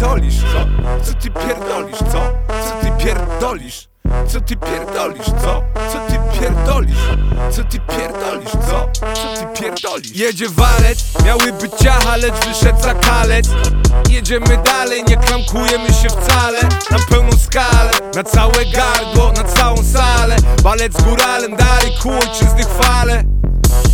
pierdolisz, co? Co ty pierdolisz, co? Co ty pierdolisz? Co ty pierdolisz, co? Co ty pierdolisz? Co ty pierdolisz, co? Co ty pierdolisz? Jedzie walec, miały być ciacha, lecz wyszedł za kalec Jedziemy dalej, nie klamkujemy się wcale Na pełną skalę, na całe gardło, na całą salę Balec góralem, dalej ku ojczyzny chwale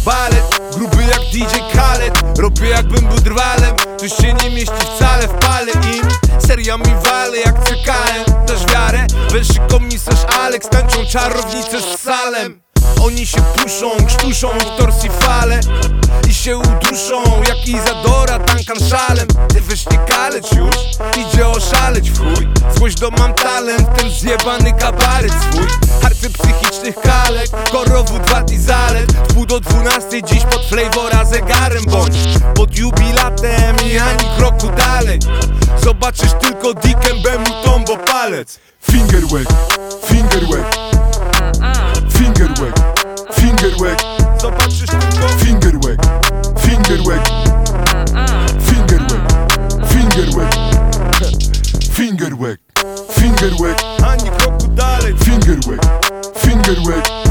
Balet, gruby jak DJ Khaled Robię jakbym był drwalem. To się nie mieści wcale w pale im Seriami wale jak CKM Dasz wiarę? Weź komisarz Alex Tańczą czarownice z salem. Oni się puszą, krztuszą w torsji fale się uduszą jak Izadora Duncan szalem Ty weź nie kaleć już? Idzie oszaleć w chuj Złość do mam talent Ten zjebany kabaret swój. Harce psychicznych kalek Korowód wad i zalet. W do dwunastej dziś pod flavora zegarem Bądź. Pod jubilatem i ani kroku dalej. Zobaczysz tylko dikiem bemu tombo palec. Fingerweg, fingerweg, fingerweg, Finger weg. Finger weg. Finger weg. Finger weg. Finger weg.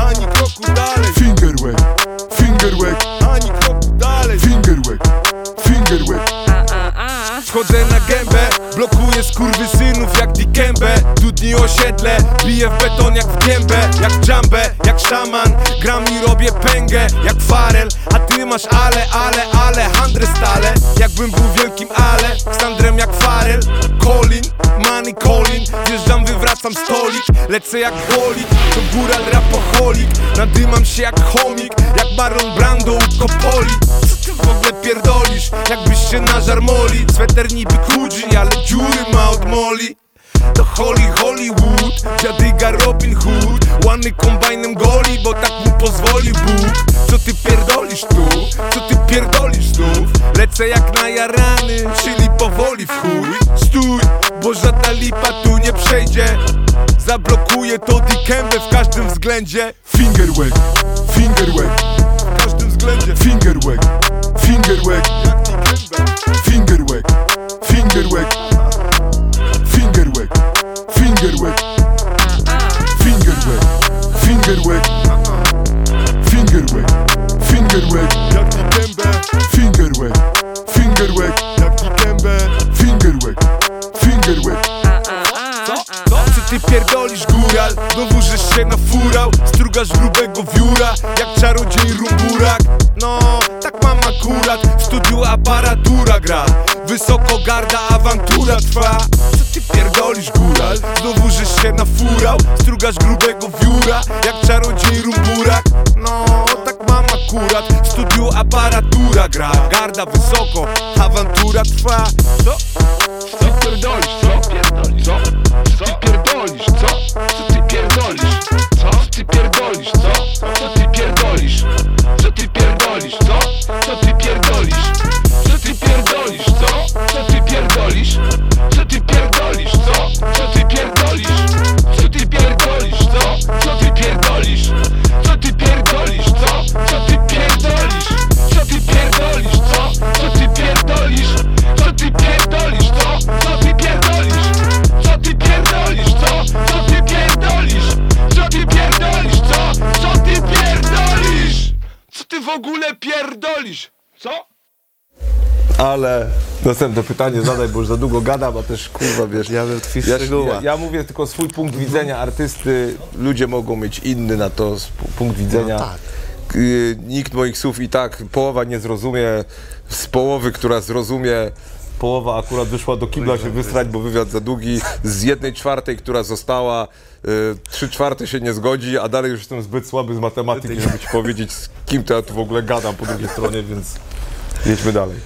Gębę, blokuję synów jak dikębę Dudni osiedle, biję w beton jak w gębę. Jak dżambę, jak szaman, gram i robię pęgę Jak farel, a ty masz ale, ale, ale Handrę stale, jakbym był wielkim ale Ksandrem jak farel, Colin, money Colin Wjeżdżam, wywracam stolik, lecę jak bolik To góral rapoholik, nadymam się jak chomik Jak Marlon Brando u Kopoli pierdolisz, jakbyś się na żarmoli. Sweter niby Gucci, ale dziury ma od moli. To Holly Hollywood, dziadyga Robin Hood. Łany kombajnem goli, bo tak mu pozwolił Bóg. Co ty pierdolisz tu? Co ty pierdolisz znów? Lecę jak na jarany, czyli powoli w chuj. Stój, bo żadna lipa tu nie przejdzie. Zablokuję to dikębę w każdym względzie. Fingerweg, fingerweg, W każdym względzie fingerweg, fingerweg, Jak dikębę fingerweg, fingerweg, fingerweg, fingerweg, fingerweg, fingerweg, fingerweg, fingerweg, Jak dikębę fingerweg, fingerweg, Jak dikębę fingerweg, fingerweg. Co? Co? Co ty pierdolisz góral? Znowu żeś się nafurał Strugasz grubego wióra Jak czarodziej rumburak aparatura gra Wysoko garda awantura trwa Co ty pierdolisz góral? Znowu żeś się nafurał Strugasz grubego wióra Jak czarodziej rumburak No, tak mam akurat W studiu aparatura gra Garda wysoko, awantura trwa Co? Co ty pierdolisz, co? Co? Co ty pierdolisz, co? Co ogóle pierdolisz? Co? Ale następne pytanie zadaj, bo już za długo gadam, a też kurwa wiesz. Ja bym tkwi w ja, szczegółach. ja, ja mówię tylko swój punkt widzenia artysty. Ludzie mogą mieć inny na to sp- punkt widzenia. tak. Y, Nikt moich słów i tak połowa nie zrozumie. Z połowy, która zrozumie. Połowa akurat wyszła do kibla się wysrać, bo wywiad za długi. Z jednej czwartej, która została, y, trzy czwarte się nie zgodzi, a dalej już jestem zbyt słaby z matematyki, żeby ci powiedzieć, z kim to ja tu w ogóle gadam po drugiej stronie, więc jedźmy dalej.